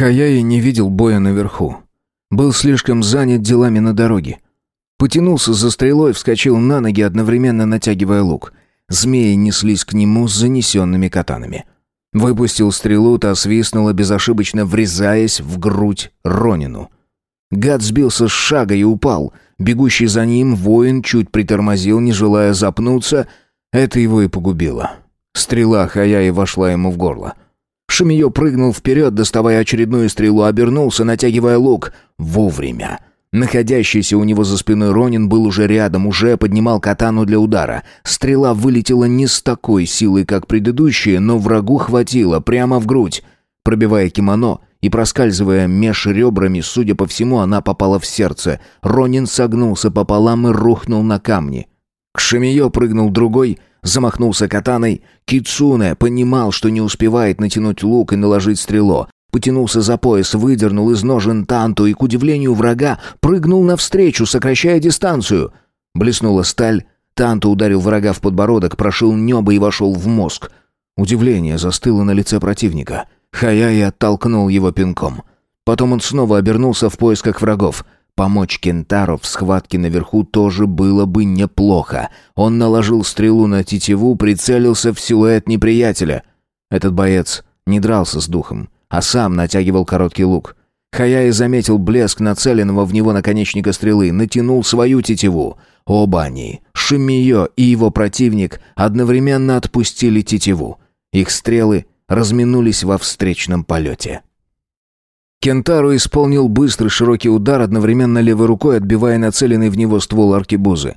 Хаяи не видел боя наверху. Был слишком занят делами на дороге. Потянулся за стрелой, вскочил на ноги, одновременно натягивая лук. Змеи неслись к нему с занесенными катанами. Выпустил стрелу, та свистнула, безошибочно врезаясь в грудь Ронину. Гад сбился с шага и упал. Бегущий за ним воин чуть притормозил, не желая запнуться. Это его и погубило. Стрела Хаяи вошла ему в горло. Шамиё прыгнул вперед, доставая очередную стрелу, обернулся, натягивая лук. Вовремя. Находящийся у него за спиной Ронин был уже рядом, уже поднимал катану для удара. Стрела вылетела не с такой силой, как предыдущие, но врагу хватило, прямо в грудь. Пробивая кимоно и проскальзывая меж ребрами, судя по всему, она попала в сердце. Ронин согнулся пополам и рухнул на камни. К Шамиё прыгнул другой, замахнулся катаной. Кицуне понимал, что не успевает натянуть лук и наложить стрелу. Потянулся за пояс, выдернул из ножен танту и, к удивлению врага, прыгнул навстречу, сокращая дистанцию. Блеснула сталь, танту ударил врага в подбородок, прошил небо и вошел в мозг. Удивление застыло на лице противника. Хаяи оттолкнул его пинком. Потом он снова обернулся в поисках врагов. Помочь Кентаро в схватке наверху тоже было бы неплохо. Он наложил стрелу на тетиву, прицелился в силуэт неприятеля. Этот боец не дрался с духом а сам натягивал короткий лук. Хаяи заметил блеск нацеленного в него наконечника стрелы, натянул свою тетиву. Оба они, Шимиё и его противник, одновременно отпустили тетиву. Их стрелы разминулись во встречном полете. Кентару исполнил быстрый широкий удар, одновременно левой рукой отбивая нацеленный в него ствол аркебузы.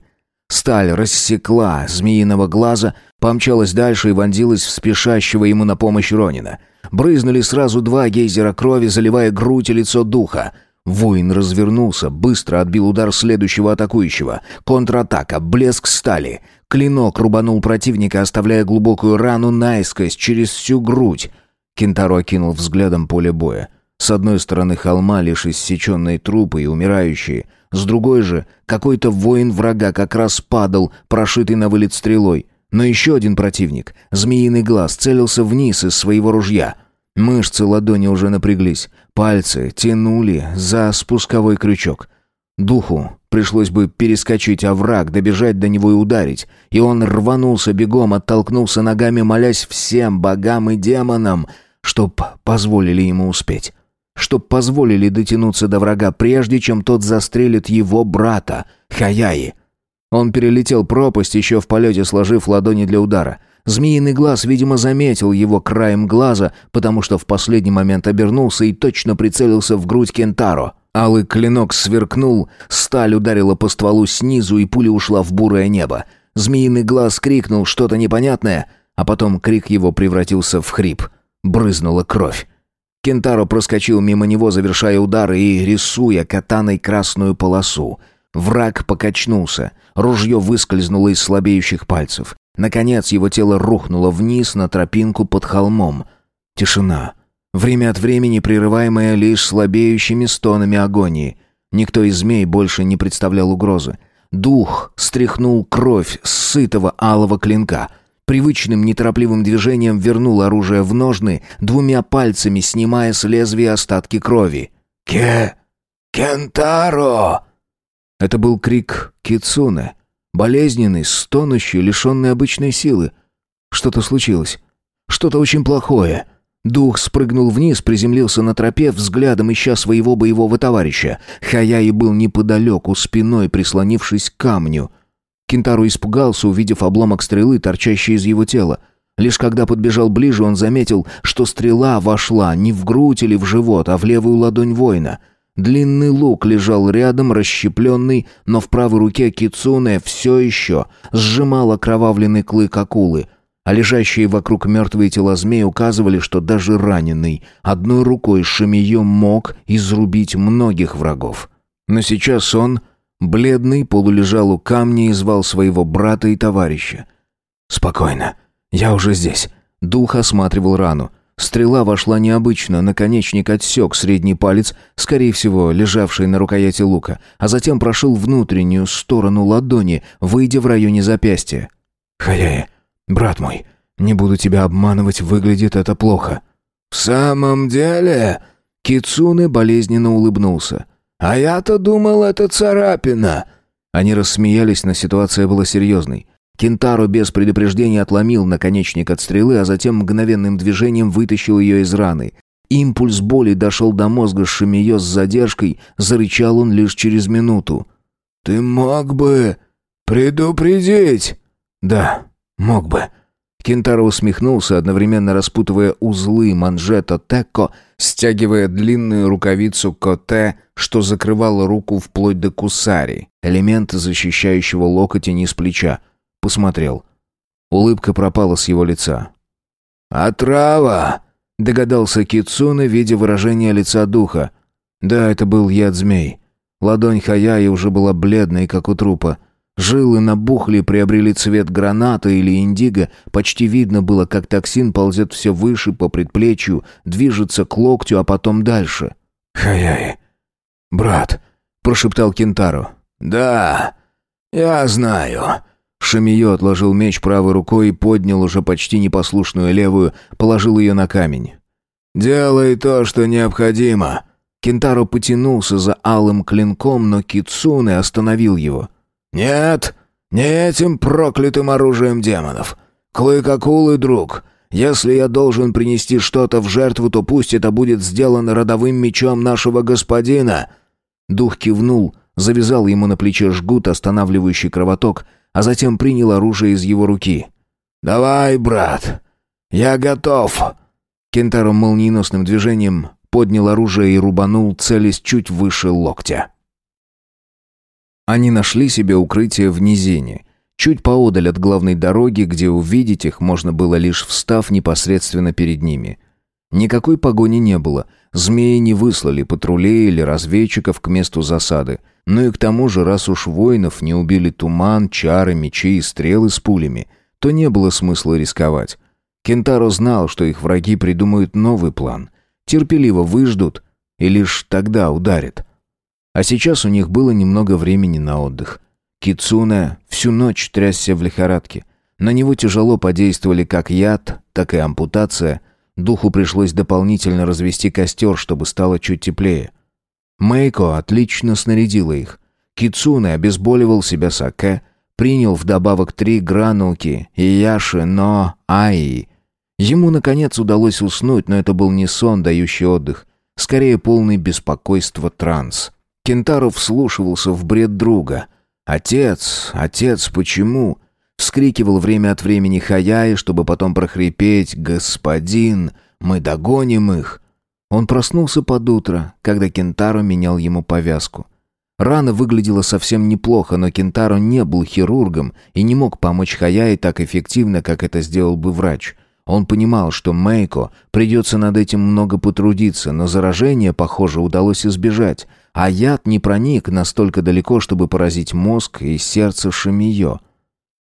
Сталь рассекла змеиного глаза, помчалась дальше и вонзилась в спешащего ему на помощь Ронина — Брызнули сразу два гейзера крови, заливая грудь и лицо духа. Воин развернулся, быстро отбил удар следующего атакующего. Контратака, блеск стали. Клинок рубанул противника, оставляя глубокую рану наискось через всю грудь. Кентаро окинул взглядом поле боя. С одной стороны холма лишь иссеченные трупы и умирающие. С другой же какой-то воин врага как раз падал, прошитый на вылет стрелой. Но еще один противник, змеиный глаз, целился вниз из своего ружья. Мышцы ладони уже напряглись, пальцы тянули за спусковой крючок. Духу пришлось бы перескочить овраг, добежать до него и ударить. И он рванулся бегом, оттолкнулся ногами, молясь всем богам и демонам, чтоб позволили ему успеть. Чтоб позволили дотянуться до врага, прежде чем тот застрелит его брата, Хаяи. Он перелетел пропасть, еще в полете сложив ладони для удара. Змеиный глаз, видимо, заметил его краем глаза, потому что в последний момент обернулся и точно прицелился в грудь Кентаро. Алый клинок сверкнул, сталь ударила по стволу снизу, и пуля ушла в бурое небо. Змеиный глаз крикнул что-то непонятное, а потом крик его превратился в хрип. Брызнула кровь. Кентаро проскочил мимо него, завершая удар и рисуя катаной красную полосу — Враг покачнулся. Ружье выскользнуло из слабеющих пальцев. Наконец его тело рухнуло вниз на тропинку под холмом. Тишина. Время от времени прерываемая лишь слабеющими стонами агонии. Никто из змей больше не представлял угрозы. Дух стряхнул кровь с сытого алого клинка. Привычным неторопливым движением вернул оружие в ножны, двумя пальцами снимая с лезвия остатки крови. «Ке... Кентаро!» Это был крик Кицуне, болезненный, стонущий, лишенный обычной силы. Что-то случилось. Что-то очень плохое. Дух спрыгнул вниз, приземлился на тропе, взглядом ища своего боевого товарища. Хаяи был неподалеку, спиной прислонившись к камню. Кентару испугался, увидев обломок стрелы, торчащий из его тела. Лишь когда подбежал ближе, он заметил, что стрела вошла не в грудь или в живот, а в левую ладонь воина — Длинный лук лежал рядом, расщепленный, но в правой руке Кицуне все еще сжимал окровавленный клык акулы, а лежащие вокруг мертвые тела змей указывали, что даже раненый одной рукой Шамиё мог изрубить многих врагов. Но сейчас он, бледный, полулежал у камня и звал своего брата и товарища. «Спокойно, я уже здесь». Дух осматривал рану. Стрела вошла необычно, наконечник отсек средний палец, скорее всего, лежавший на рукояти лука, а затем прошил внутреннюю сторону ладони, выйдя в районе запястья. «Хаяе, брат мой, не буду тебя обманывать, выглядит это плохо». «В самом деле...» Кицуне болезненно улыбнулся. «А я-то думал, это царапина!» Они рассмеялись, но ситуация была серьезной. Кентаро без предупреждения отломил наконечник от стрелы, а затем мгновенным движением вытащил ее из раны. Импульс боли дошел до мозга Шамиё с задержкой, зарычал он лишь через минуту. «Ты мог бы предупредить?» «Да, мог бы». Кентаро усмехнулся, одновременно распутывая узлы манжета Текко, стягивая длинную рукавицу Коте, что закрывало руку вплоть до кусари, элемента защищающего локоть и низ плеча. Посмотрел. Улыбка пропала с его лица. «Отрава!» — догадался Кицуна, видя выражение лица духа. Да, это был яд змей. Ладонь Хаяи уже была бледной, как у трупа. Жилы набухли, приобрели цвет граната или индиго. Почти видно было, как токсин ползет все выше по предплечью, движется к локтю, а потом дальше. «Хаяи, брат», — прошептал Кентаро. «Да, я знаю». Шамиё отложил меч правой рукой и поднял уже почти непослушную левую, положил ее на камень. «Делай то, что необходимо». Кентаро потянулся за алым клинком, но Кицуне остановил его. «Нет, не этим проклятым оружием демонов. Клык акулы, друг. Если я должен принести что-то в жертву, то пусть это будет сделано родовым мечом нашего господина». Дух кивнул, завязал ему на плече жгут, останавливающий кровоток, а затем принял оружие из его руки. «Давай, брат, я готов». Кентаро молниеносным движением поднял оружие и рубанул, целясь чуть выше локтя. Они нашли себе укрытие в низине, чуть поодаль от главной дороги, где увидеть их можно было лишь встав непосредственно перед ними. Никакой погони не было, змеи не выслали патрулей или разведчиков к месту засады. Ну и к тому же, раз уж воинов не убили туман, чары, мечи и стрелы с пулями, то не было смысла рисковать. Кентаро знал, что их враги придумают новый план. Терпеливо выждут и лишь тогда ударят. А сейчас у них было немного времени на отдых. Кицуне всю ночь трясся в лихорадке. На него тяжело подействовали как яд, так и ампутация. Духу пришлось дополнительно развести костер, чтобы стало чуть теплее. Мэйко отлично снарядила их. Кицуне обезболивал себя саке, принял вдобавок три грануки и яши, но аи. Ему, наконец, удалось уснуть, но это был не сон, дающий отдых. Скорее, полный беспокойства транс. Кентаро вслушивался в бред друга. «Отец, отец, почему?» Вскрикивал время от времени Хаяи, чтобы потом прохрипеть «Господин, мы догоним их!» Он проснулся под утро, когда Кентаро менял ему повязку. Рана выглядела совсем неплохо, но Кентаро не был хирургом и не мог помочь Хаяи так эффективно, как это сделал бы врач. Он понимал, что Мейко придется над этим много потрудиться, но заражение, похоже, удалось избежать, а яд не проник настолько далеко, чтобы поразить мозг и сердце Шамиё.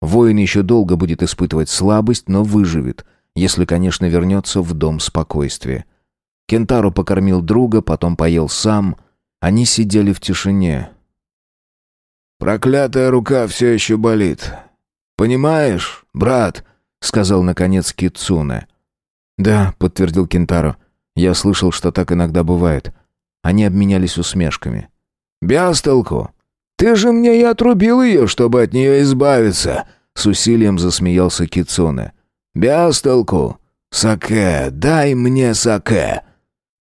Воин еще долго будет испытывать слабость, но выживет, если, конечно, вернется в дом спокойствия. Кентаро покормил друга, потом поел сам. Они сидели в тишине. «Проклятая рука все еще болит. Понимаешь, брат?» — сказал, наконец, Кицуне. «Да», — подтвердил Кентаро. «Я слышал, что так иногда бывает. Они обменялись усмешками. «Без толку. Ты же мне и отрубил ее, чтобы от нее избавиться!» С усилием засмеялся Кицуне. «Без толку. Саке, дай мне саке!»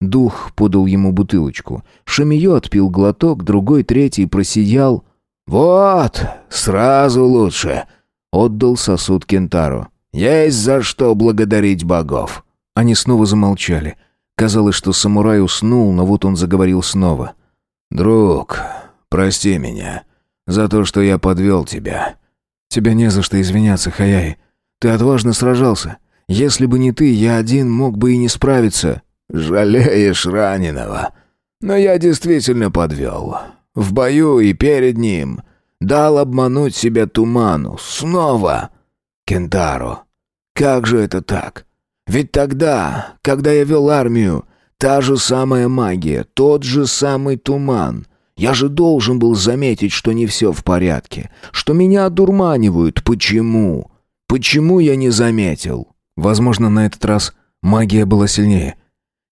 Дух подал ему бутылочку. Шамиё отпил глоток, другой, третий просиял. «Вот, сразу лучше!» Отдал сосуд Кентару. «Есть за что благодарить богов!» Они снова замолчали. Казалось, что самурай уснул, но вот он заговорил снова. «Друг, прости меня за то, что я подвел тебя». «Тебя не за что извиняться, Хаяй. Ты отважно сражался. Если бы не ты, я один мог бы и не справиться». «Жалеешь раненого. Но я действительно подвел. В бою и перед ним. Дал обмануть себя туману. Снова. Кентаро, как же это так? Ведь тогда, когда я вел армию, та же самая магия, тот же самый туман. Я же должен был заметить, что не все в порядке, что меня одурманивают. Почему? Почему я не заметил? Возможно, на этот раз магия была сильнее.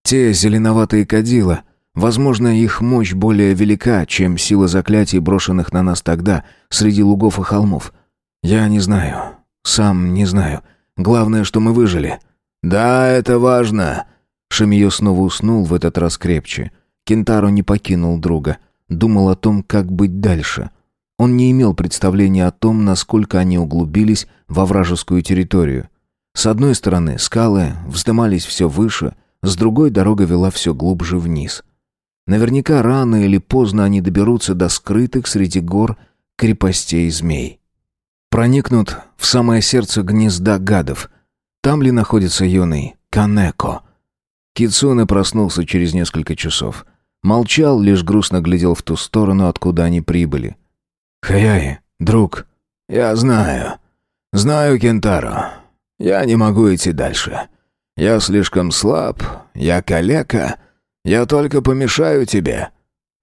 Те зеленоватые кадила, возможно, их мощь более велика, чем сила заклятий, брошенных на нас тогда, среди лугов и холмов. Я не знаю. Сам не знаю. Главное, что мы выжили. Да, это важно. Шамиё снова уснул, в этот раз крепче. Кентаро не покинул друга. Думал о том, как быть дальше. Он не имел представления о том, насколько они углубились во вражескую территорию. С одной стороны, скалы вздымались все выше, с другой дорога вела все глубже вниз. Наверняка рано или поздно они доберутся до скрытых среди гор крепостей змей. Проникнут в самое сердце гнезда гадов. Там ли находится юный Канеко? Кицуне проснулся через несколько часов. Молчал, лишь грустно глядел в ту сторону, откуда они прибыли. «Хаяи, друг, я знаю. Знаю Кентаро. Я не могу идти дальше. Я слишком слаб, я калека. Я только помешаю тебе».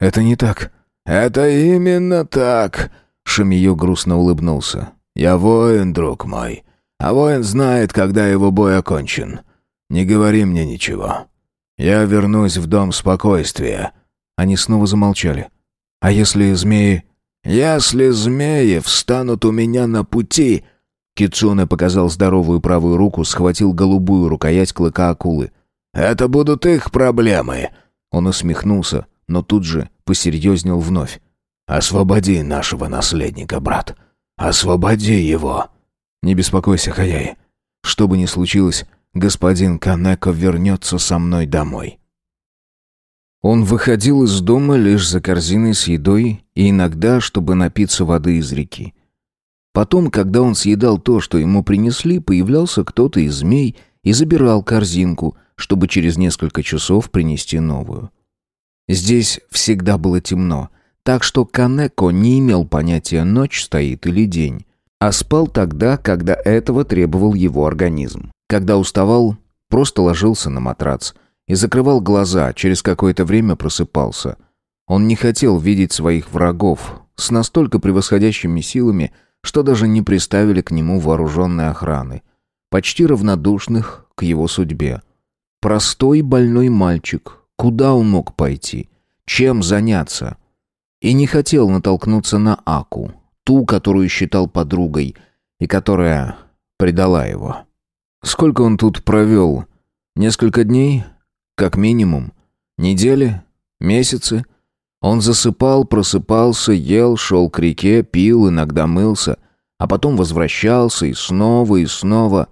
«Это не так». «Это именно так», — Шамиё грустно улыбнулся. «Я воин, друг мой. А воин знает, когда его бой окончен. Не говори мне ничего. Я вернусь в дом спокойствия». Они снова замолчали. «А если змеи...» «Если змеи встанут у меня на пути...» Кицуне показал здоровую правую руку, схватил голубую рукоять клыка акулы. «Это будут их проблемы!» Он усмехнулся, но тут же посерьезнел вновь. «Освободи нашего наследника, брат. Освободи его!» «Не беспокойся, Хаяи. Что бы ни случилось, господин Канеко вернется со мной домой». Он выходил из дома лишь за корзиной с едой и иногда, чтобы напиться воды из реки. Потом, когда он съедал то, что ему принесли, появлялся кто-то из змей и забирал корзинку, чтобы через несколько часов принести новую. Здесь всегда было темно, так что Канеко не имел понятия, ночь стоит или день, а спал тогда, когда этого требовал его организм. Когда уставал, просто ложился на матрац и закрывал глаза, через какое-то время просыпался. Он не хотел видеть своих врагов с настолько превосходящими силами, что даже не приставили к нему вооруженной охраны, почти равнодушных к его судьбе. Простой больной мальчик, куда он мог пойти, чем заняться? И не хотел натолкнуться на Аку, ту, которую считал подругой, и которая предала его. Сколько он тут провел? Несколько дней? Как минимум. Недели? Месяцы? Он засыпал, просыпался, ел, шел к реке, пил, иногда мылся, а потом возвращался и снова, и снова.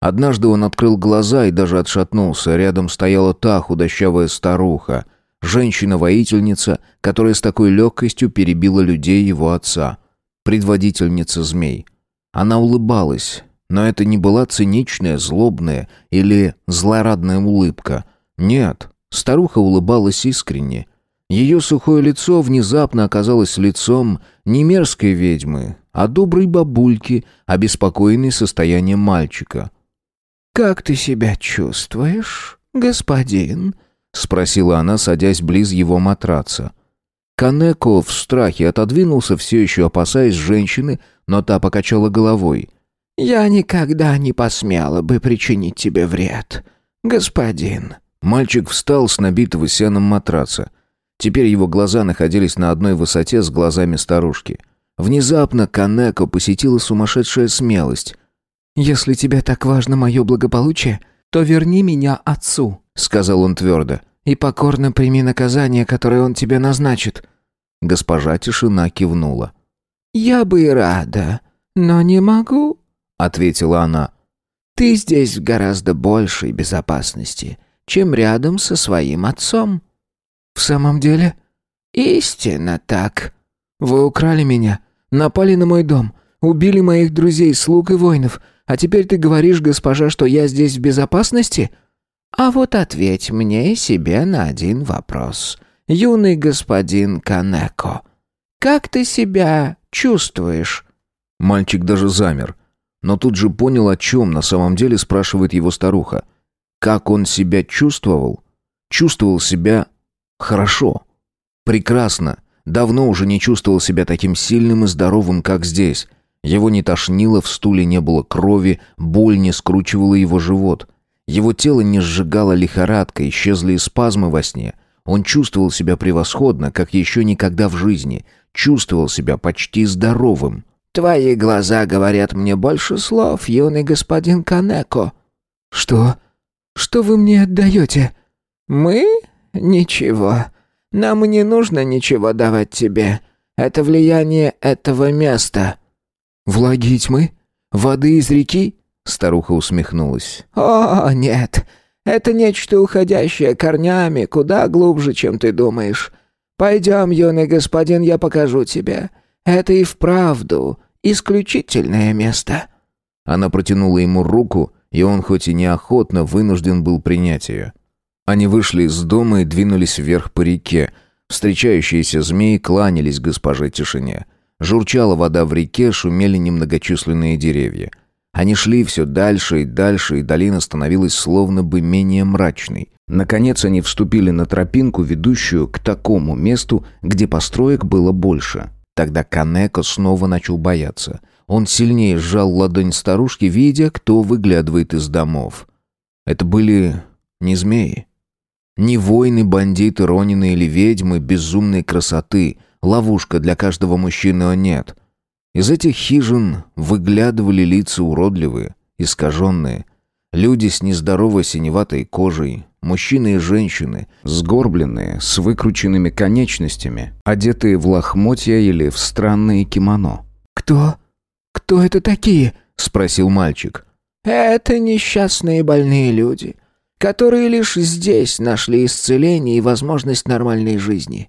Однажды он открыл глаза и даже отшатнулся. Рядом стояла та худощавая старуха, женщина-воительница, которая с такой легкостью перебила людей его отца, предводительница змей. Она улыбалась, но это не была циничная, злобная или злорадная улыбка. Нет, старуха улыбалась искренне — ее сухое лицо внезапно оказалось лицом не мерзкой ведьмы, а доброй бабульки, обеспокоенной состоянием мальчика. «Как ты себя чувствуешь, господин?» — спросила она, садясь близ его матраца. Канеко в страхе отодвинулся, все еще опасаясь женщины, но та покачала головой. «Я никогда не посмела бы причинить тебе вред, господин». Мальчик встал с набитого сеном матраца. Теперь его глаза находились на одной высоте с глазами старушки. Внезапно Канеко посетила сумасшедшая смелость. «Если тебе так важно мое благополучие, то верни меня отцу», — сказал он твердо, «и покорно прими наказание, которое он тебе назначит». Госпожа Тишина кивнула. «Я бы и рада, но не могу», — ответила она. «Ты здесь в гораздо большей безопасности, чем рядом со своим отцом». «В самом деле?» «Истинно так. Вы украли меня, напали на мой дом, убили моих друзей, слуг и воинов, а теперь ты говоришь, госпожа, что я здесь в безопасности?» «А вот ответь мне себе на один вопрос, юный господин Канеко. Как ты себя чувствуешь?» Мальчик даже замер, но тут же понял, о чем на самом деле спрашивает его старуха. Как он себя чувствовал? Чувствовал себя Хорошо. Прекрасно. Давно уже не чувствовал себя таким сильным и здоровым, как здесь. Его не тошнило, в стуле не было крови, боль не скручивала его живот. Его тело не сжигало лихорадка, исчезли спазмы во сне. Он чувствовал себя превосходно, как еще никогда в жизни. Чувствовал себя почти здоровым. «Твои глаза говорят мне больше слов, юный господин Канеко». «Что? Что вы мне отдаете?» «Мы? Ничего. Нам не нужно ничего давать тебе. Это влияние этого места». «Влаги тьмы? Воды из реки?» Старуха усмехнулась. «О, нет. Это нечто уходящее корнями, куда глубже, чем ты думаешь. Пойдем, юный господин, я покажу тебе. Это и вправду исключительное место». Она протянула ему руку, и он хоть и неохотно вынужден был принять ее. Они вышли из дома и двинулись вверх по реке. Встречающиеся змеи кланялись госпоже тишине. Журчала вода в реке, шумели немногочисленные деревья. Они шли все дальше и дальше, и долина становилась словно бы менее мрачной. Наконец они вступили на тропинку, ведущую к такому месту, где построек было больше. Тогда Канеко снова начал бояться. Он сильнее сжал ладонь старушки, видя, кто выглядывает из домов. Это были не змеи. Не воины, бандиты, ронины или ведьмы безумной красоты. Ловушка для каждого мужчины, а нет. Из этих хижин выглядывали лица уродливые, искаженные. Люди с нездоровой синеватой кожей, мужчины и женщины, сгорбленные, с выкрученными конечностями, одетые в лохмотья или в странные кимоно. «Кто? Кто это такие?» — спросил мальчик. «Это несчастные больные люди, которые лишь здесь нашли исцеление и возможность нормальной жизни.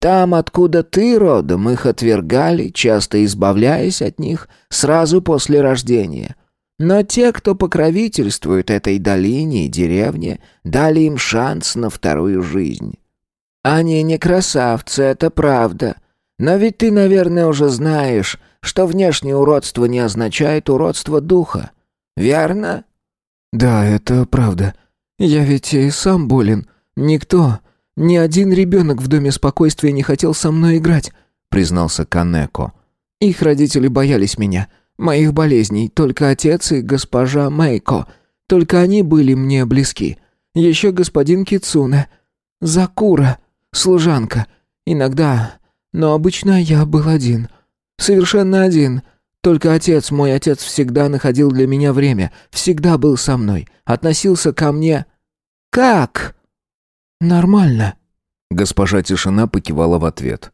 Там, откуда ты родом, их отвергали, часто избавляясь от них сразу после рождения. Но те, кто покровительствует этой долине и деревне, дали им шанс на вторую жизнь. Они не красавцы, это правда. Но ведь ты, наверное, уже знаешь, что внешнее уродство не означает уродство духа. Верно? Да, это правда. Я ведь и сам болен. Никто, ни один ребенок в Доме спокойствия не хотел со мной играть, признался Канеко. Их родители боялись меня, моих болезней, только отец и госпожа Мэйко. Только они были мне близки. Еще господин Кицуне. Закура, служанка. Иногда, но обычно я был один. Совершенно один. Только отец, мой отец всегда находил для меня время, всегда был со мной, относился ко мне... Как? «Нормально». Госпожа Тишина покивала в ответ.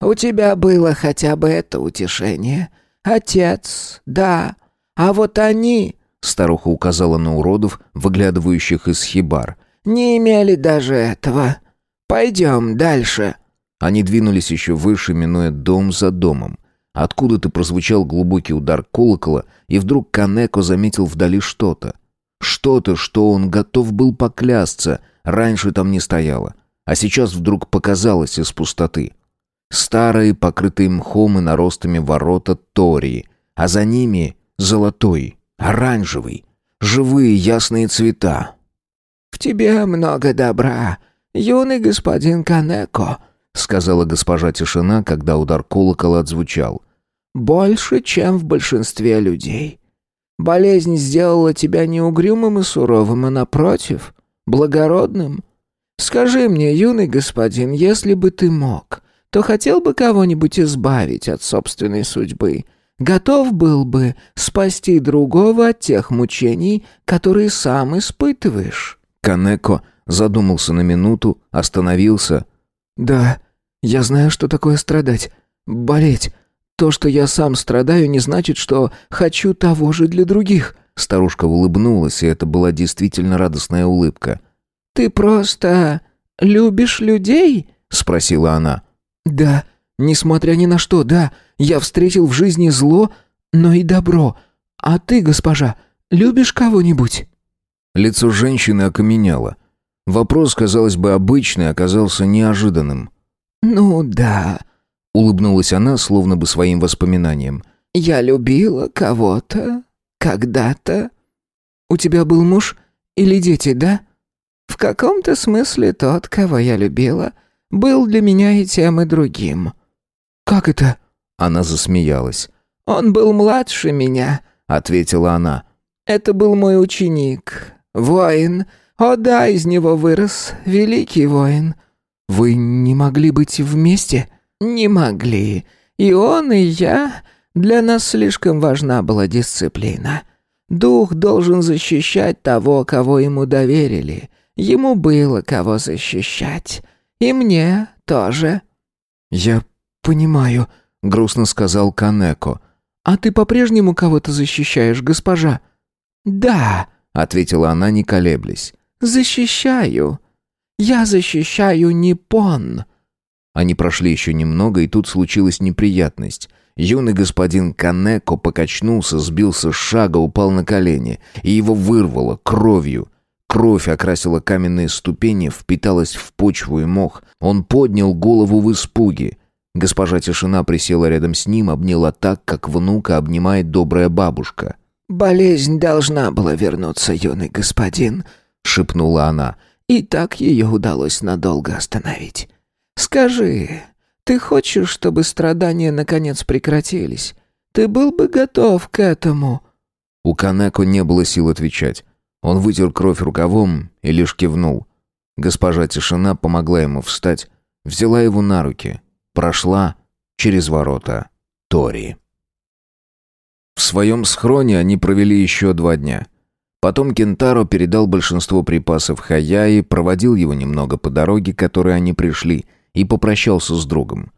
«У тебя было хотя бы это утешение. Отец, да. А вот они...» Старуха указала на уродов, выглядывающих из хибар. «Не имели даже этого. Пойдем дальше». Они двинулись еще выше, минуя дом за домом. Откуда-то прозвучал глубокий удар колокола, и вдруг Канеко заметил вдали что-то. Что-то, что он готов был поклясться — Раньше там не стояло, а сейчас вдруг показалось из пустоты. Старые, покрытые мхом и наростами ворота Тории, а за ними золотой, оранжевый, живые ясные цвета. «В тебе много добра, юный господин Канеко», — сказала госпожа Тишина, когда удар колокола отзвучал. «Больше, чем в большинстве людей. Болезнь сделала тебя не угрюмым и суровым, а напротив, благородным? Скажи мне, юный господин, если бы ты мог, то хотел бы кого-нибудь избавить от собственной судьбы? Готов был бы спасти другого от тех мучений, которые сам испытываешь?» Канеко задумался на минуту, остановился. «Да, я знаю, что такое страдать, болеть. То, что я сам страдаю, не значит, что хочу того же для других». Старушка улыбнулась, и это была действительно радостная улыбка. «Ты просто любишь людей?» — спросила она. «Да, несмотря ни на что, да. Я встретил в жизни зло, но и добро. А ты, госпожа, любишь кого-нибудь?» Лицо женщины окаменело. Вопрос, казалось бы, обычный, оказался неожиданным. «Ну да», — улыбнулась она, словно бы своим воспоминанием. «Я любила кого-то когда-то. У тебя был муж или дети, да?» В каком-то смысле тот, кого я любила, был для меня и тем, и другим». «Как это?» Она засмеялась. «Он был младше меня», — ответила она. «Это был мой ученик. Воин. О да, из него вырос. Великий воин». «Вы не могли быть вместе?» «Не могли. И он, и я. Для нас слишком важна была дисциплина. Дух должен защищать того, кого ему доверили. Ему было кого защищать. И мне тоже». «Я понимаю», — грустно сказал Канеко. «А ты по-прежнему кого-то защищаешь, госпожа?» «Да», — ответила она, не колеблясь. «Защищаю. Я защищаю Ниппон». Они прошли еще немного, и тут случилась неприятность. Юный господин Канеко покачнулся, сбился с шага, упал на колени, и его вырвало кровью. Кровь окрасила каменные ступени, впиталась в почву и мох. Он поднял голову в испуге. Госпожа Тишина присела рядом с ним, обняла так, как внука обнимает добрая бабушка. «Болезнь должна была вернуться, юный господин», — шепнула она. «И так ее удалось надолго остановить. Скажи, ты хочешь, чтобы страдания наконец прекратились? Ты был бы готов к этому?» У Канеко не было сил отвечать. Он вытер кровь рукавом и лишь кивнул. Госпожа Тишина помогла ему встать, взяла его на руки, прошла через ворота Тори. В своем схроне они провели еще два дня. Потом Кентаро передал большинство припасов Хаяи, проводил его немного по дороге, которой они пришли, и попрощался с другом.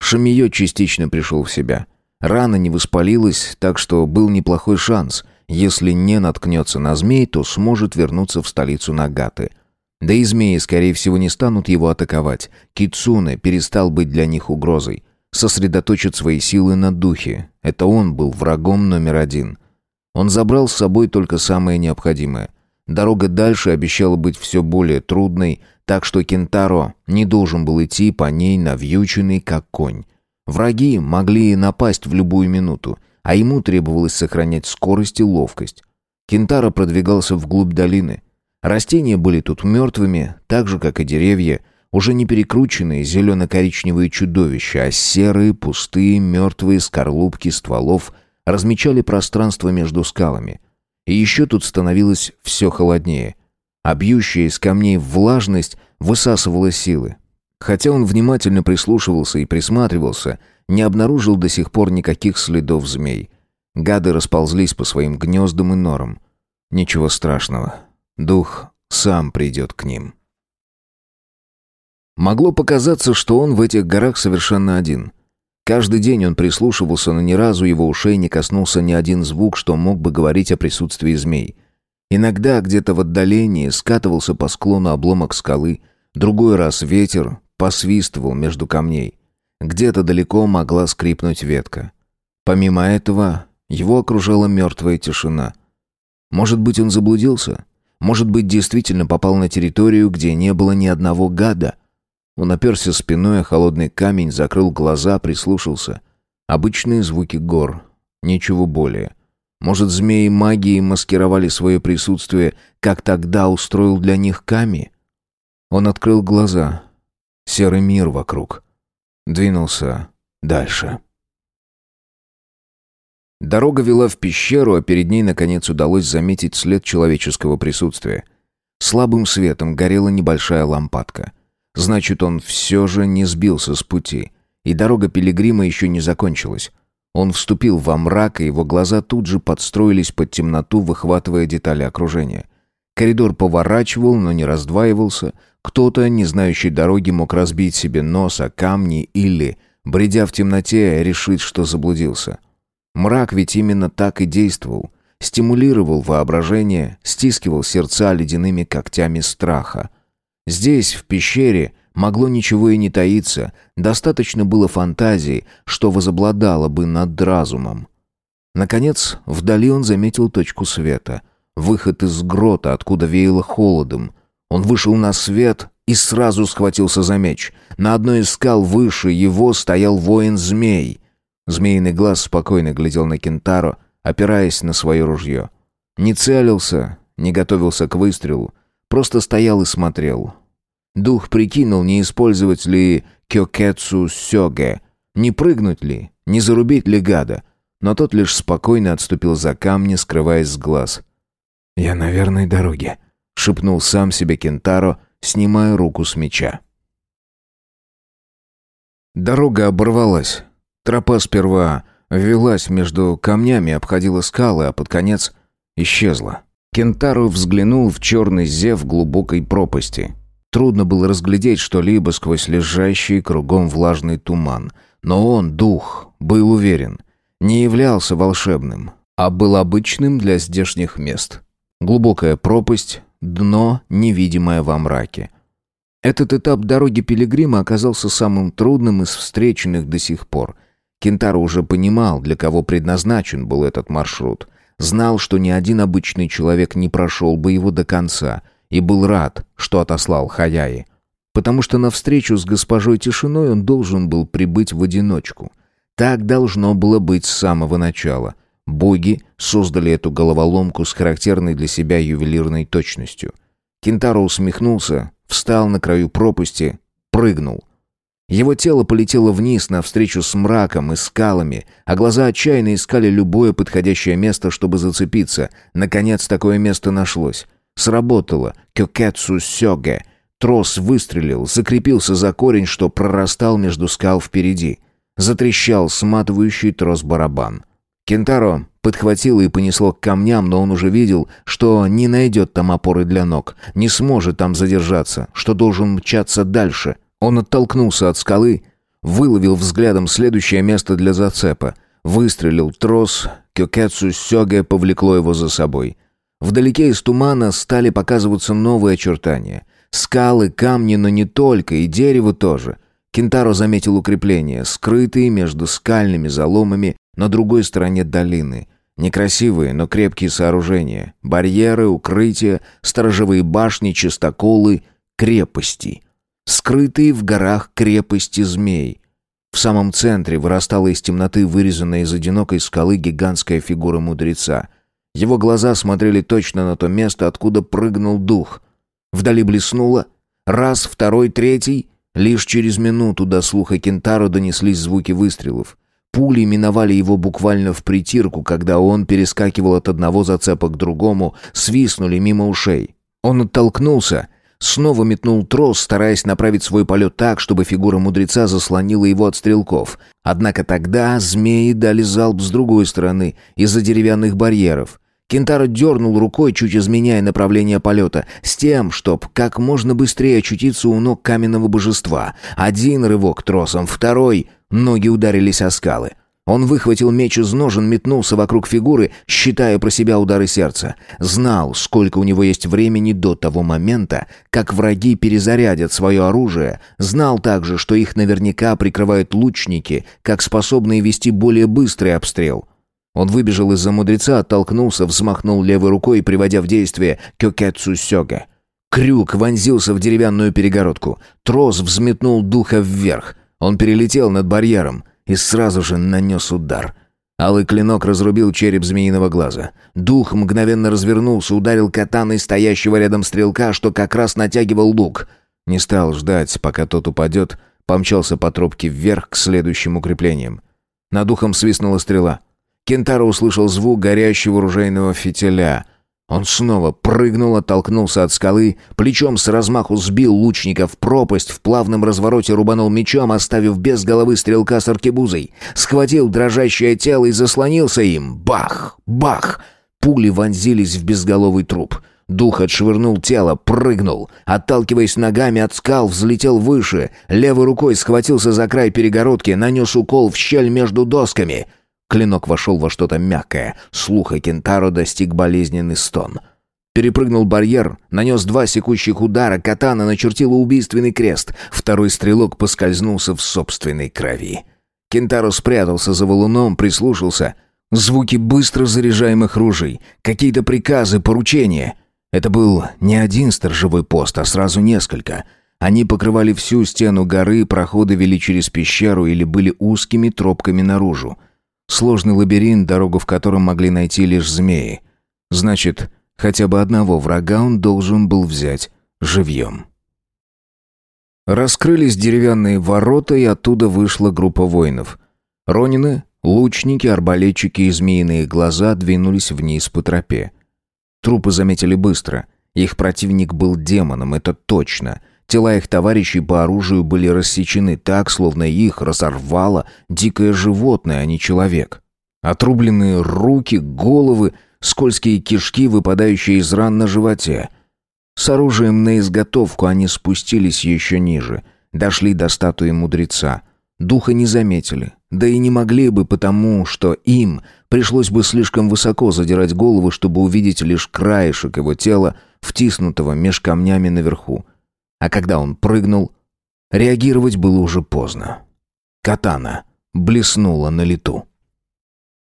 Шамиё частично пришел в себя. Рана не воспалилась, так что был неплохой шанс. Если не наткнется на змей, то сможет вернуться в столицу Нагаты. Да и змеи, скорее всего, не станут его атаковать. Кицуне перестал быть для них угрозой. Сосредоточит свои силы на духе. Это он был врагом номер один. Он забрал с собой только самое необходимое. Дорога дальше обещала быть все более трудной, так что Кентаро не должен был идти по ней навьюченный, как конь. Враги могли напасть в любую минуту а ему требовалось сохранять скорость и ловкость. Кентаро продвигался вглубь долины. Растения были тут мертвыми, так же, как и деревья, уже не перекрученные зелено-коричневые чудовища, а серые, пустые, мертвые скорлупки стволов размечали пространство между скалами. И еще тут становилось все холоднее. А из камней влажность высасывала силы. Хотя он внимательно прислушивался и присматривался, не обнаружил до сих пор никаких следов змей. Гады расползлись по своим гнездам и норам. Ничего страшного. Дух сам придет к ним. Могло показаться, что он в этих горах совершенно один. Каждый день он прислушивался, но ни разу его ушей не коснулся ни один звук, что мог бы говорить о присутствии змей. Иногда где-то в отдалении скатывался по склону обломок скалы, другой раз ветер посвистывал между камней. Где-то далеко могла скрипнуть ветка. Помимо этого, его окружала мертвая тишина. Может быть, он заблудился? Может быть, действительно попал на территорию, где не было ни одного гада? Он оперся спиной о холодный камень, закрыл глаза, прислушался. Обычные звуки гор. Ничего более. Может, змеи магии маскировали свое присутствие, как тогда устроил для них Ками? Он открыл глаза. Серый мир вокруг. Двинулся дальше. Дорога вела в пещеру, а перед ней, наконец, удалось заметить след человеческого присутствия. Слабым светом горела небольшая лампадка. Значит, он все же не сбился с пути. И дорога пилигрима еще не закончилась. Он вступил во мрак, и его глаза тут же подстроились под темноту, выхватывая детали окружения. Коридор поворачивал, но не раздваивался. Кто-то, не знающий дороги, мог разбить себе нос о камни или, бредя в темноте, решить, что заблудился. Мрак ведь именно так и действовал. Стимулировал воображение, стискивал сердца ледяными когтями страха. Здесь, в пещере, могло ничего и не таиться, достаточно было фантазии, что возобладало бы над разумом. Наконец, вдали он заметил точку света — Выход из грота, откуда веяло холодом. Он вышел на свет и сразу схватился за меч. На одной из скал выше его стоял воин-змей. Змеиный глаз спокойно глядел на Кентаро, опираясь на свое ружье. Не целился, не готовился к выстрелу, просто стоял и смотрел. Дух прикинул, не использовать ли кёкетсу сёге, не прыгнуть ли, не зарубить ли гада, но тот лишь спокойно отступил за камни, скрываясь с глаз. «Я на верной дороге», — шепнул сам себе Кентаро, снимая руку с меча. Дорога оборвалась. Тропа сперва велась между камнями, обходила скалы, а под конец исчезла. Кентаро взглянул в черный зев глубокой пропасти. Трудно было разглядеть что-либо сквозь лежащий кругом влажный туман. Но он, дух, был уверен, не являлся волшебным, а был обычным для здешних мест. Глубокая пропасть, дно, невидимое во мраке. Этот этап дороги пилигрима оказался самым трудным из встреченных до сих пор. Кентаро уже понимал, для кого предназначен был этот маршрут. Знал, что ни один обычный человек не прошел бы его до конца, и был рад, что отослал Хаяи. Потому что на встречу с госпожой Тишиной он должен был прибыть в одиночку. Так должно было быть с самого начала. Боги создали эту головоломку с характерной для себя ювелирной точностью. Кентаро усмехнулся, встал на краю пропасти, прыгнул. Его тело полетело вниз навстречу с мраком и скалами, а глаза отчаянно искали любое подходящее место, чтобы зацепиться. Наконец такое место нашлось. Сработало. Кёкетсу сёге. Трос выстрелил, закрепился за корень, что прорастал между скал впереди. Затрещал сматывающий трос-барабан. Кентаро подхватило и понесло к камням, но он уже видел, что не найдет там опоры для ног, не сможет там задержаться, что должен мчаться дальше. Он оттолкнулся от скалы, выловил взглядом следующее место для зацепа, выстрелил трос, Кёкетсу Сёге повлекло его за собой. Вдалеке из тумана стали показываться новые очертания. Скалы, камни, но не только, и дерево тоже. Кентаро заметил укрепления, скрытые между скальными заломами на другой стороне долины. Некрасивые, но крепкие сооружения. Барьеры, укрытия, сторожевые башни, чистоколы, крепости. Скрытые в горах крепости змей. В самом центре вырастала из темноты вырезанная из одинокой скалы гигантская фигура мудреца. Его глаза смотрели точно на то место, откуда прыгнул дух. Вдали блеснуло. Раз, второй, третий. Лишь через минуту до слуха Кентаро донеслись звуки выстрелов. Пули миновали его буквально в притирку, когда он перескакивал от одного зацепа к другому, свистнули мимо ушей. Он оттолкнулся, снова метнул трос, стараясь направить свой полет так, чтобы фигура мудреца заслонила его от стрелков. Однако тогда змеи дали залп с другой стороны, из-за деревянных барьеров. Кентаро дернул рукой, чуть изменяя направление полета, с тем, чтоб как можно быстрее очутиться у ног каменного божества. Один рывок тросом, второй... Ноги ударились о скалы. Он выхватил меч из ножен, метнулся вокруг фигуры, считая про себя удары сердца. Знал, сколько у него есть времени до того момента, как враги перезарядят свое оружие. Знал также, что их наверняка прикрывают лучники, как способные вести более быстрый обстрел. Он выбежал из-за мудреца, оттолкнулся, взмахнул левой рукой, приводя в действие кёкетсу сёга. Крюк вонзился в деревянную перегородку. Трос взметнул духа вверх. Он перелетел над барьером и сразу же нанес удар. Алый клинок разрубил череп змеиного глаза. Дух мгновенно развернулся, ударил катаной стоящего рядом стрелка, что как раз натягивал лук. Не стал ждать, пока тот упадет, помчался по тропке вверх к следующим укреплениям. Над духом свистнула стрела. Кентаро услышал звук горящего ружейного фитиля. Он снова прыгнул, оттолкнулся от скалы, плечом с размаху сбил лучника в пропасть, в плавном развороте рубанул мечом, оставив без головы стрелка с аркебузой. Схватил дрожащее тело и заслонился им. Бах! Бах! Пули вонзились в безголовый труп. Дух отшвырнул тело, прыгнул. Отталкиваясь ногами от скал, взлетел выше. Левой рукой схватился за край перегородки, нанес укол в щель между досками — Клинок вошел во что-то мягкое. Слуха Кентаро достиг болезненный стон. Перепрыгнул барьер, нанес два секущих удара, катана начертила убийственный крест. Второй стрелок поскользнулся в собственной крови. Кентаро спрятался за валуном, прислушался. Звуки быстро заряжаемых ружей, какие-то приказы, поручения. Это был не один сторожевой пост, а сразу несколько. Они покрывали всю стену горы, проходы вели через пещеру или были узкими тропками наружу. Сложный лабиринт, дорогу в котором могли найти лишь змеи. Значит, хотя бы одного врага он должен был взять живьем. Раскрылись деревянные ворота, и оттуда вышла группа воинов. Ронины, лучники, арбалетчики и змеиные глаза двинулись вниз по тропе. Трупы заметили быстро. Их противник был демоном, это точно. Тела их товарищей по оружию были рассечены так, словно их разорвало дикое животное, а не человек. Отрубленные руки, головы, скользкие кишки, выпадающие из ран на животе. С оружием на изготовку они спустились еще ниже, дошли до статуи мудреца. Духа не заметили, да и не могли бы, потому что им пришлось бы слишком высоко задирать голову, чтобы увидеть лишь краешек его тела, втиснутого меж камнями наверху. А когда он прыгнул, реагировать было уже поздно. Катана блеснула на лету.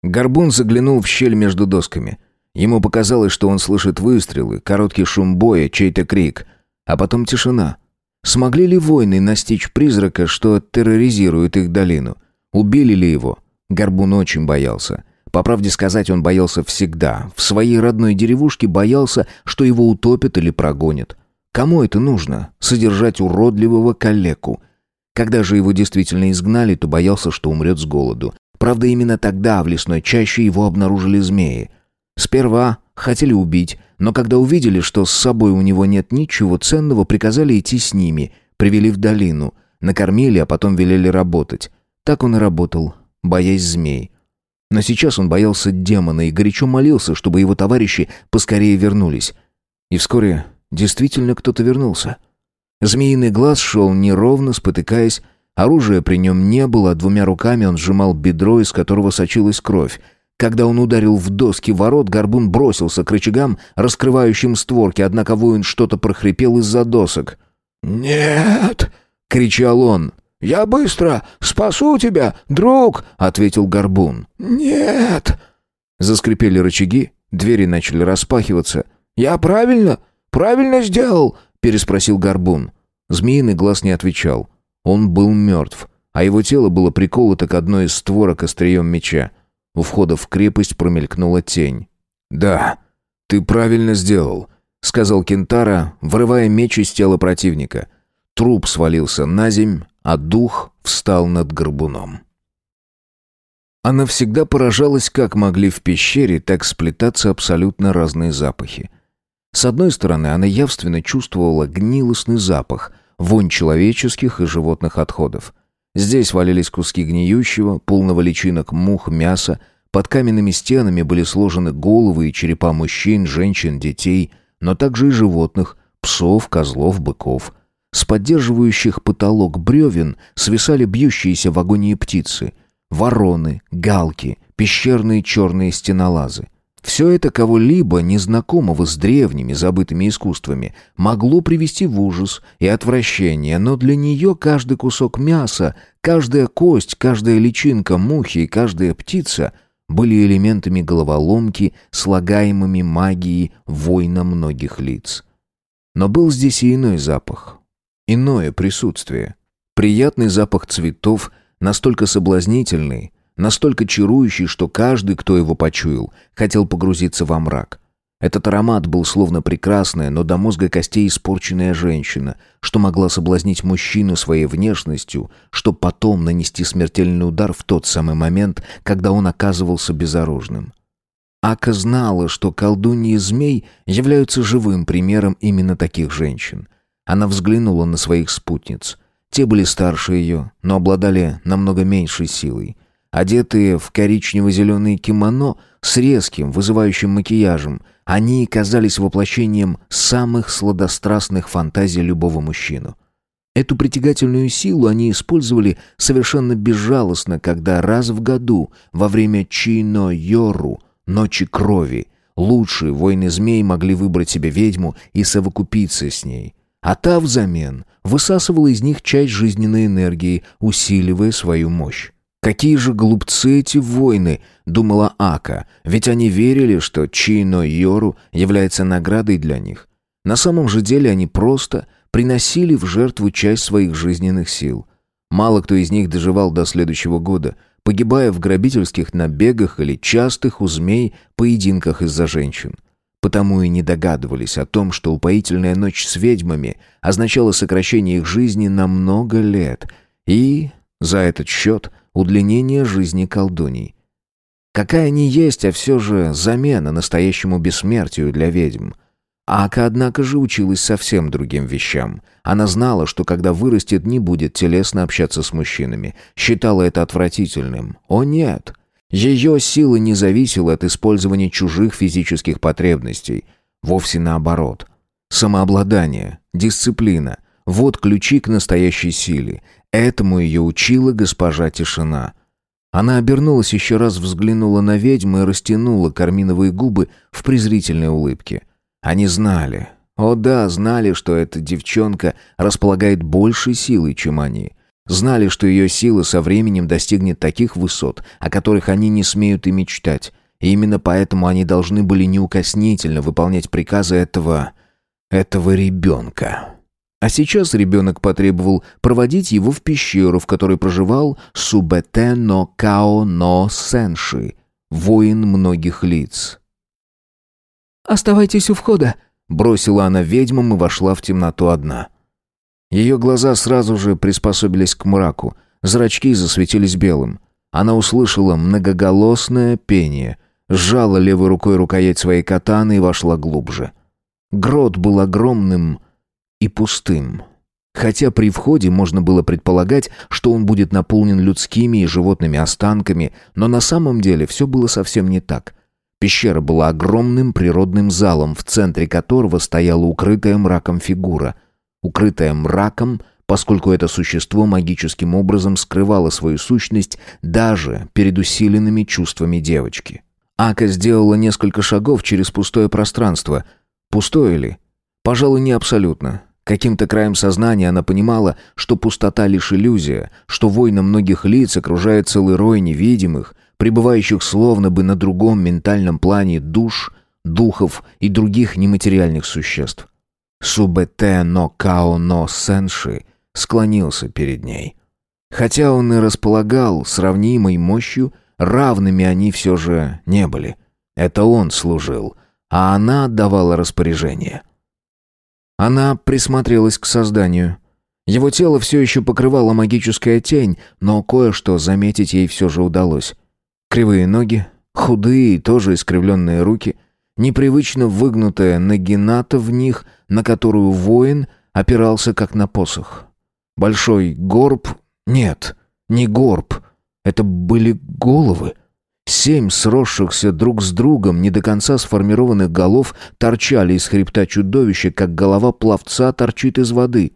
Горбун заглянул в щель между досками. Ему показалось, что он слышит выстрелы, короткий шум боя, чей-то крик, а потом тишина. Смогли ли воины настичь призрака, что терроризирует их долину? Убили ли его? Горбун очень боялся. По правде сказать, он боялся всегда. В своей родной деревушке боялся, что его утопят или прогонят. Кому это нужно? Содержать уродливого калеку. Когда же его действительно изгнали, то боялся, что умрет с голоду. Правда, именно тогда в лесной чаще его обнаружили змеи. Сперва хотели убить, но когда увидели, что с собой у него нет ничего ценного, приказали идти с ними, привели в долину, накормили, а потом велели работать. Так он и работал, боясь змей. Но сейчас он боялся демона и горячо молился, чтобы его товарищи поскорее вернулись. И вскоре действительно кто-то вернулся. Змеиный глаз шел неровно, спотыкаясь, оружия при нем не было, а двумя руками он сжимал бедро, из которого сочилась кровь. Когда он ударил в доски ворот, горбун бросился к рычагам, раскрывающим створки, однако воин что-то прохрипел из-за досок. «Нет!» — кричал он. «Я быстро спасу тебя, друг!» — ответил горбун. «Нет!» Заскрипели рычаги, двери начали распахиваться. «Я правильно, правильно сделал?» — переспросил горбун. Змеиный глаз не отвечал. Он был мертв, а его тело было приколото к одной из створок острием меча. У входа в крепость промелькнула тень. «Да, ты правильно сделал», — сказал Кентара, вырывая меч из тела противника. Труп свалился на земь, а дух встал над горбуном. Она всегда поражалась, как могли в пещере так сплетаться абсолютно разные запахи. С одной стороны, она явственно чувствовала гнилостный запах, вонь человеческих и животных отходов. Здесь валялись куски гниющего, полного личинок мух, мяса, под каменными стенами были сложены головы и черепа мужчин, женщин, детей, но также и животных, псов, козлов, быков. С поддерживающих потолок бревен свисали бьющиеся в агонии птицы, вороны, галки, пещерные черные стенолазы. Все это кого-либо, незнакомого с древними забытыми искусствами, могло привести в ужас и отвращение, но для нее каждый кусок мяса, каждая кость, каждая личинка мухи и каждая птица были элементами головоломки, слагаемыми магией война многих лиц. Но был здесь и иной запах, иное присутствие. Приятный запах цветов, настолько соблазнительный, настолько чарующий, что каждый, кто его почуял, хотел погрузиться во мрак. Этот аромат был словно прекрасная, но до мозга костей испорченная женщина, что могла соблазнить мужчину своей внешностью, чтобы потом нанести смертельный удар в тот самый момент, когда он оказывался безоружным. Ака знала, что колдуньи змей являются живым примером именно таких женщин. Она взглянула на своих спутниц. Те были старше ее, но обладали намного меньшей силой. Одетые в коричнево-зеленые кимоно с резким, вызывающим макияжем, они казались воплощением самых сладострастных фантазий любого мужчину. Эту притягательную силу они использовали совершенно безжалостно, когда раз в году, во время Чино-Йору, Ночи Крови, лучшие воины змей могли выбрать себе ведьму и совокупиться с ней. А та взамен высасывала из них часть жизненной энергии, усиливая свою мощь. Какие же глупцы эти воины, думала Ака, ведь они верили, что Чино Йору является наградой для них. На самом же деле они просто приносили в жертву часть своих жизненных сил. Мало кто из них доживал до следующего года, погибая в грабительских набегах или частых у змей поединках из-за женщин. Потому и не догадывались о том, что упоительная ночь с ведьмами означала сокращение их жизни на много лет, и за этот счет – удлинение жизни колдуний. Какая ни есть, а все же замена настоящему бессмертию для ведьм. Ака, однако же, училась совсем другим вещам. Она знала, что когда вырастет, не будет телесно общаться с мужчинами. Считала это отвратительным. О нет! Ее сила не зависела от использования чужих физических потребностей. Вовсе наоборот. Самообладание, дисциплина – вот ключи к настоящей силе. Этому ее учила госпожа Тишина. Она обернулась еще раз, взглянула на ведьму и растянула карминовые губы в презрительной улыбке – они знали, о да, знали, что эта девчонка располагает большей силой, чем они. Знали, что ее сила со временем достигнет таких высот, о которых они не смеют и мечтать. И именно поэтому они должны были неукоснительно выполнять приказы этого... этого ребенка. А сейчас ребенок потребовал проводить его в пещеру, в которой проживал Субете но Као но Сенши, воин многих лиц. «Оставайтесь у входа», — бросила она ведьмам и вошла в темноту одна. Ее глаза сразу же приспособились к мраку, зрачки засветились белым. Она услышала многоголосное пение, сжала левой рукой рукоять своей катаны и вошла глубже. Грот был огромным и пустым. Хотя при входе можно было предполагать, что он будет наполнен людскими и животными останками, но на самом деле все было совсем не так. Пещера была огромным природным залом, в центре которого стояла укрытая мраком фигура. Укрытая мраком, поскольку это существо магическим образом скрывало свою сущность даже перед усиленными чувствами девочки. Ака сделала несколько шагов через пустое пространство. Пустое ли? Пожалуй, не абсолютно. Каким-то краем сознания она понимала, что пустота лишь иллюзия, что война многих лиц окружает целый рой невидимых, пребывающих словно бы на другом ментальном плане душ, духов и других нематериальных существ. Субете но као но сенши склонился перед ней. Хотя он и располагал сравнимой мощью, равными они все же не были. Это он служил, а она отдавала распоряжение. Она присмотрелась к созданию. Его тело все еще покрывала магическая тень, но кое-что заметить ей все же удалось. Кривые ноги, худые и тоже искривленные руки, непривычно выгнутая нагината в них, на которую воин опирался как на посох. Большой горб... Нет, не горб. Это были головы. Семь сросшихся друг с другом, не до конца сформированных голов торчали из хребта чудовища, как голова пловца торчит из воды.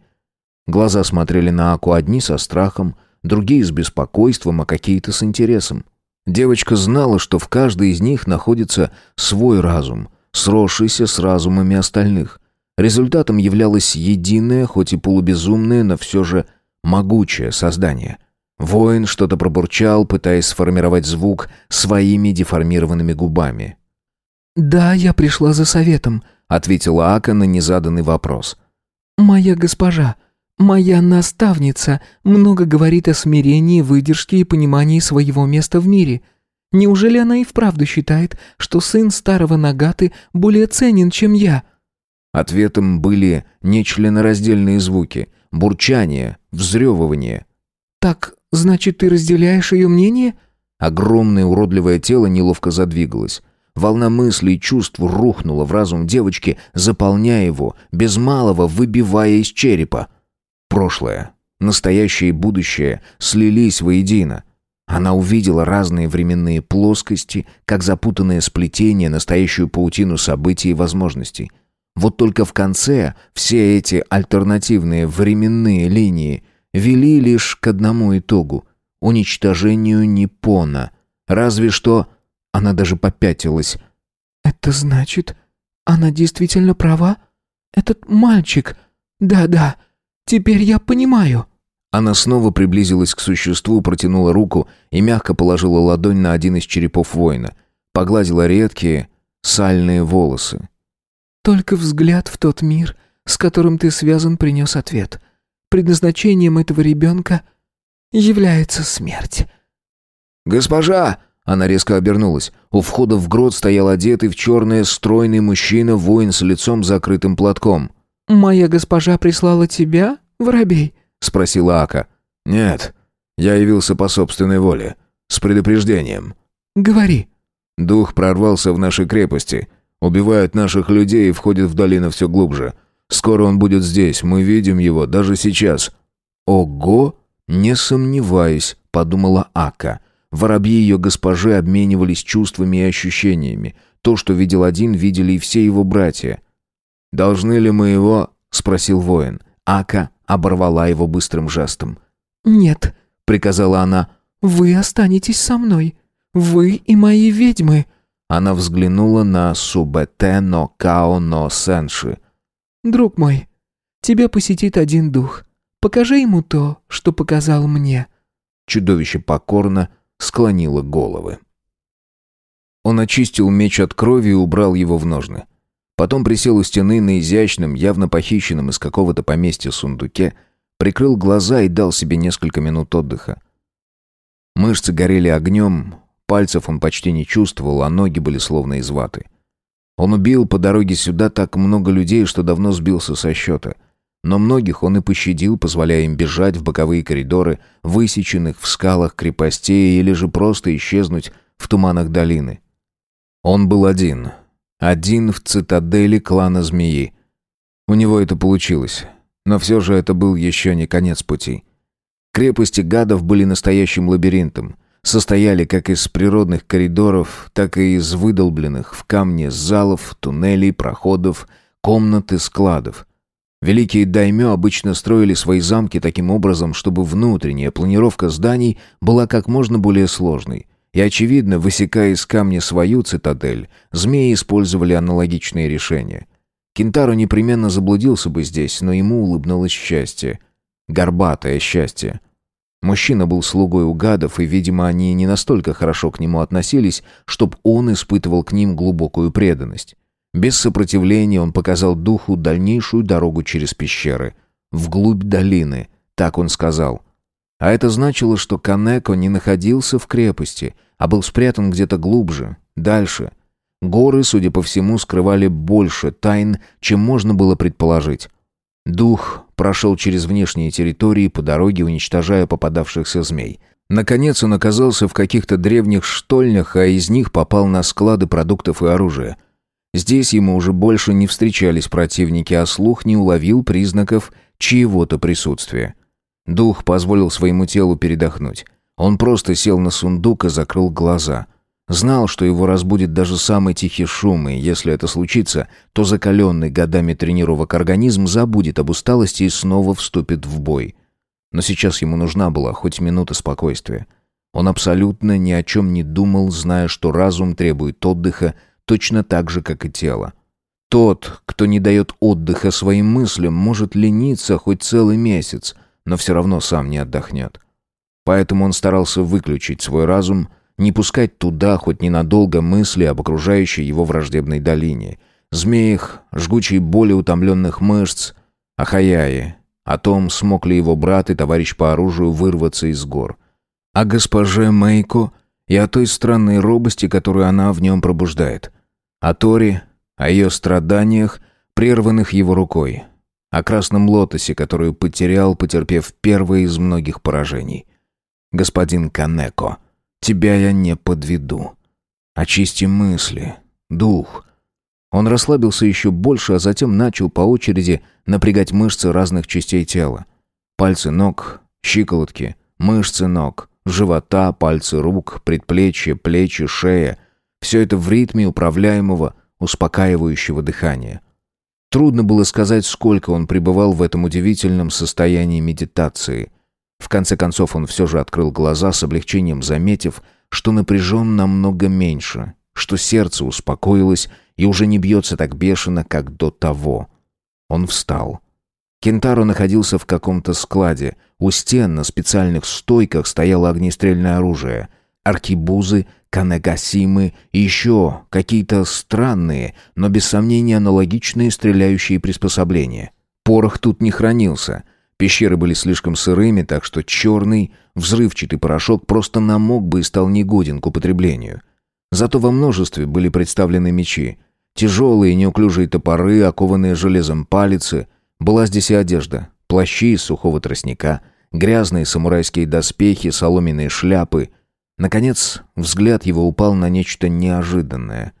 Глаза смотрели на Аку одни со страхом, другие с беспокойством, а какие-то с интересом. Девочка знала, что в каждой из них находится свой разум, сросшийся с разумами остальных. Результатом являлось единое, хоть и полубезумное, но все же могучее создание. Воин что-то пробурчал, пытаясь сформировать звук своими деформированными губами. «Да, я пришла за советом», — ответила Ака на незаданный вопрос. «Моя госпожа, Моя наставница много говорит о смирении, выдержке и понимании своего места в мире. Неужели она и вправду считает, что сын старого Нагаты более ценен, чем я?» Ответом были нечленораздельные звуки, бурчание, взрёвывание. «Так, значит, ты разделяешь ее мнение?» Огромное уродливое тело неловко задвигалось. Волна мыслей и чувств рухнула в разум девочки, заполняя его, без малого выбивая из черепа. Прошлое, настоящее и будущее слились воедино. Она увидела разные временные плоскости, как запутанное сплетение, настоящую паутину событий и возможностей. Вот только в конце все эти альтернативные временные линии вели лишь к одному итогу — уничтожению Ниппона. Разве что она даже попятилась. «Это значит, она действительно права? Этот мальчик... Да-да, Теперь я понимаю». Она снова приблизилась к существу, протянула руку и мягко положила ладонь на один из черепов воина. Погладила редкие, сальные волосы. «Только взгляд в тот мир, с которым ты связан, принес ответ. Предназначением этого ребенка является смерть». «Госпожа!» Она резко обернулась. У входа в грот стоял одетый в черное стройный мужчина, воин с лицом закрытым платком. «Моя госпожа прислала тебя, воробей?» — спросила Ака. «Нет, я явился по собственной воле, с предупреждением». «Говори». Дух прорвался в наши крепости. Убивает наших людей и входит в долину все глубже. Скоро он будет здесь, мы видим его, даже сейчас». «Ого! Не сомневаюсь», — подумала Ака. Воробьи ее госпожи обменивались чувствами и ощущениями. То, что видел один, видели и все его братья. «Должны ли мы его?» — спросил воин. Ака оборвала его быстрым жестом. «Нет», — приказала она, — «вы останетесь со мной. Вы и мои ведьмы». Она взглянула на Субете но Као но Сенши. «Друг мой, тебя посетит один дух. Покажи ему то, что показал мне». Чудовище покорно склонило головы. Он очистил меч от крови и убрал его в ножны. Потом присел у стены на изящном, явно похищенном из какого-то поместья сундуке, прикрыл глаза и дал себе несколько минут отдыха. Мышцы горели огнем, пальцев он почти не чувствовал, а ноги были словно из ваты. Он убил по дороге сюда так много людей, что давно сбился со счета. Но многих он и пощадил, позволяя им бежать в боковые коридоры, высеченных в скалах крепостей или же просто исчезнуть в туманах долины. Он был один — один в цитадели клана Змеи. У него это получилось. Но все же это был еще не конец пути. Крепости гадов были настоящим лабиринтом. Состояли как из природных коридоров, так и из выдолбленных в камне залов, туннелей, проходов, комнат и складов. Великие даймё обычно строили свои замки таким образом, чтобы внутренняя планировка зданий была как можно более сложной – и, очевидно, высекая из камня свою цитадель, змеи использовали аналогичные решения. Кентаро непременно заблудился бы здесь, но ему улыбнулось счастье. Горбатое счастье. Мужчина был слугой у гадов, и, видимо, они не настолько хорошо к нему относились, чтоб он испытывал к ним глубокую преданность. Без сопротивления он показал духу дальнейшую дорогу через пещеры. Вглубь долины, так он сказал — а это значило, что Канеко не находился в крепости, а был спрятан где-то глубже, дальше. Горы, судя по всему, скрывали больше тайн, чем можно было предположить. Дух прошел через внешние территории по дороге, уничтожая попадавшихся змей. Наконец он оказался в каких-то древних штольнях, а из них попал на склады продуктов и оружия. Здесь ему уже больше не встречались противники, а слух не уловил признаков чьего-то присутствия. Дух позволил своему телу передохнуть. Он просто сел на сундук и закрыл глаза. Знал, что его разбудит даже самый тихий шум, и если это случится, то закаленный годами тренировок организм забудет об усталости и снова вступит в бой. Но сейчас ему нужна была хоть минута спокойствия. Он абсолютно ни о чем не думал, зная, что разум требует отдыха точно так же, как и тело. Тот, кто не дает отдыха своим мыслям, может лениться хоть целый месяц – но все равно сам не отдохнет. Поэтому он старался выключить свой разум, не пускать туда хоть ненадолго мысли об окружающей его враждебной долине, змеях, жгучей боли утомленных мышц, о Хаяе, о том, смог ли его брат и товарищ по оружию вырваться из гор, о госпоже Мейко и о той странной робости, которую она в нем пробуждает, о Торе, о ее страданиях, прерванных его рукой, о красном лотосе, которую потерял, потерпев первое из многих поражений. Господин Канеко, тебя я не подведу. Очисти мысли, дух. Он расслабился еще больше, а затем начал по очереди напрягать мышцы разных частей тела. Пальцы ног, щиколотки, мышцы ног, живота, пальцы рук, предплечья, плечи, шея. Все это в ритме управляемого, успокаивающего дыхания. Трудно было сказать, сколько он пребывал в этом удивительном состоянии медитации. В конце концов он все же открыл глаза с облегчением, заметив, что напряжен намного меньше, что сердце успокоилось и уже не бьется так бешено, как до того. Он встал. Кентаро находился в каком-то складе. У стен на специальных стойках стояло огнестрельное оружие. Аркибузы — канегасимы и еще какие-то странные, но без сомнения аналогичные стреляющие приспособления. Порох тут не хранился. Пещеры были слишком сырыми, так что черный, взрывчатый порошок просто намок бы и стал негоден к употреблению. Зато во множестве были представлены мечи. Тяжелые неуклюжие топоры, окованные железом палицы. Была здесь и одежда. Плащи из сухого тростника, грязные самурайские доспехи, соломенные шляпы — Наконец, взгляд его упал на нечто неожиданное.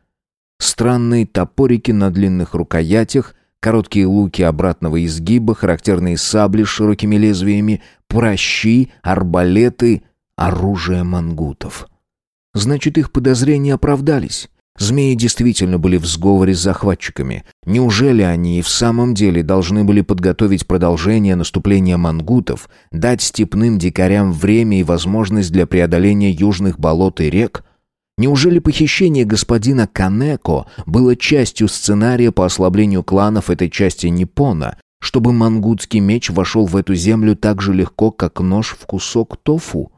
Странные топорики на длинных рукоятях, короткие луки обратного изгиба, характерные сабли с широкими лезвиями, прощи, арбалеты, оружие мангутов. Значит, их подозрения оправдались. Змеи действительно были в сговоре с захватчиками. Неужели они и в самом деле должны были подготовить продолжение наступления мангутов, дать степным дикарям время и возможность для преодоления южных болот и рек? Неужели похищение господина Канеко было частью сценария по ослаблению кланов этой части Ниппона, чтобы мангутский меч вошел в эту землю так же легко, как нож в кусок тофу?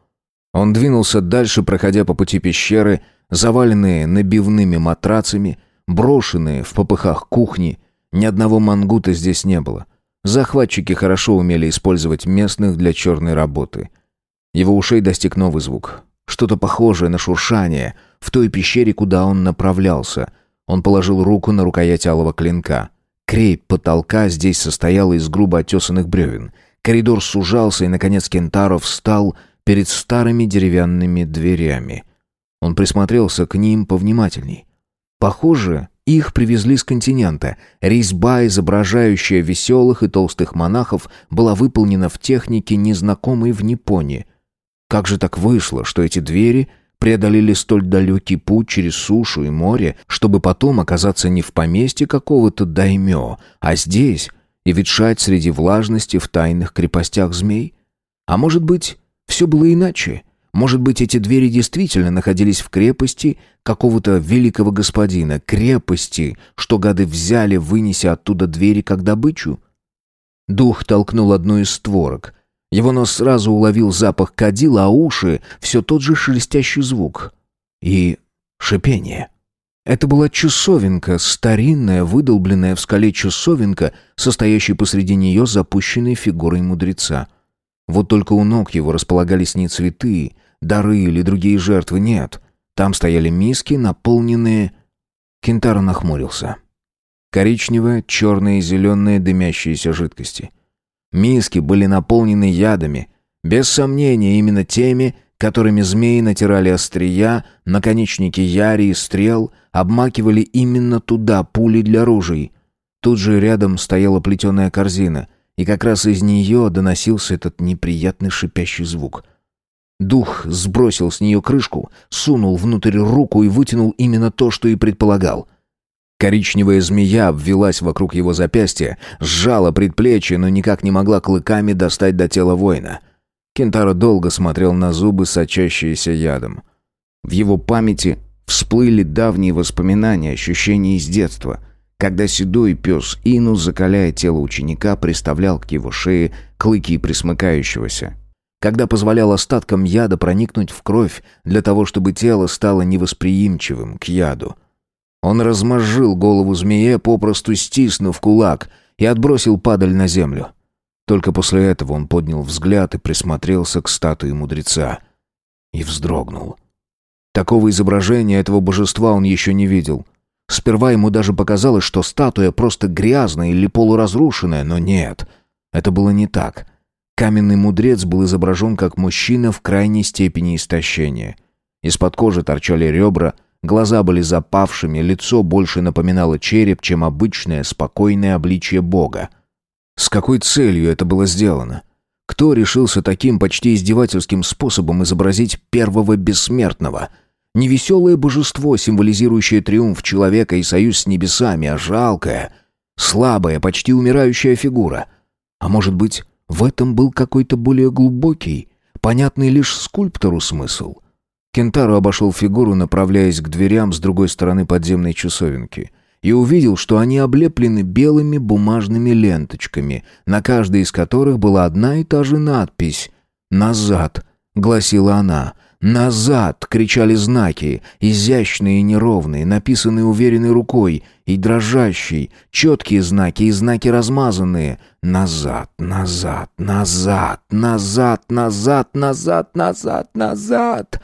Он двинулся дальше, проходя по пути пещеры, заваленные набивными матрацами, брошенные в попыхах кухни. Ни одного мангута здесь не было. Захватчики хорошо умели использовать местных для черной работы. Его ушей достиг новый звук. Что-то похожее на шуршание в той пещере, куда он направлялся. Он положил руку на рукоять алого клинка. Крейп потолка здесь состояла из грубо отесанных бревен. Коридор сужался, и, наконец, Кентаро встал перед старыми деревянными дверями. Он присмотрелся к ним повнимательней. Похоже, их привезли с континента. Резьба, изображающая веселых и толстых монахов, была выполнена в технике, незнакомой в Японии. Как же так вышло, что эти двери преодолели столь далекий путь через сушу и море, чтобы потом оказаться не в поместье какого-то даймё, а здесь и ветшать среди влажности в тайных крепостях змей? А может быть, все было иначе? Может быть, эти двери действительно находились в крепости какого-то великого господина, крепости, что гады взяли, вынеся оттуда двери как добычу? Дух толкнул одну из створок. Его нос сразу уловил запах кадила, а уши — все тот же шелестящий звук. И шипение. Это была часовенка, старинная, выдолбленная в скале часовенка, состоящая посреди нее запущенной фигурой мудреца — вот только у ног его располагались не цветы, дары или другие жертвы, нет. Там стояли миски, наполненные... Кентаро нахмурился. Коричневая, черная и зеленая дымящиеся жидкости. Миски были наполнены ядами, без сомнения именно теми, которыми змеи натирали острия, наконечники яри и стрел, обмакивали именно туда пули для ружей. Тут же рядом стояла плетеная корзина — и как раз из нее доносился этот неприятный шипящий звук. Дух сбросил с нее крышку, сунул внутрь руку и вытянул именно то, что и предполагал. Коричневая змея обвелась вокруг его запястья, сжала предплечье, но никак не могла клыками достать до тела воина. Кентаро долго смотрел на зубы, сочащиеся ядом. В его памяти всплыли давние воспоминания, ощущения из детства — когда седой пес Ину, закаляя тело ученика, приставлял к его шее клыки присмыкающегося. Когда позволял остаткам яда проникнуть в кровь для того, чтобы тело стало невосприимчивым к яду. Он размозжил голову змее, попросту стиснув кулак, и отбросил падаль на землю. Только после этого он поднял взгляд и присмотрелся к статуе мудреца. И вздрогнул. Такого изображения этого божества он еще не видел. Сперва ему даже показалось, что статуя просто грязная или полуразрушенная, но нет, это было не так. Каменный мудрец был изображен как мужчина в крайней степени истощения. Из-под кожи торчали ребра, глаза были запавшими, лицо больше напоминало череп, чем обычное спокойное обличье Бога. С какой целью это было сделано? Кто решился таким почти издевательским способом изобразить первого бессмертного — не веселое божество, символизирующее триумф человека и союз с небесами, а жалкая, слабая, почти умирающая фигура. А может быть, в этом был какой-то более глубокий, понятный лишь скульптору смысл? Кентаро обошел фигуру, направляясь к дверям с другой стороны подземной часовенки, и увидел, что они облеплены белыми бумажными ленточками, на каждой из которых была одна и та же надпись «Назад», — гласила она, — «Назад!» — кричали знаки, изящные и неровные, написанные уверенной рукой, и дрожащие, четкие знаки и знаки размазанные. «Назад! Назад! Назад! Назад! Назад! Назад! Назад! Назад!»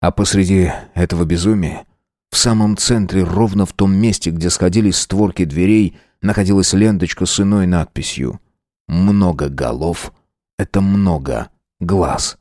А посреди этого безумия, в самом центре, ровно в том месте, где сходились створки дверей, находилась ленточка с иной надписью «Много голов — это много глаз».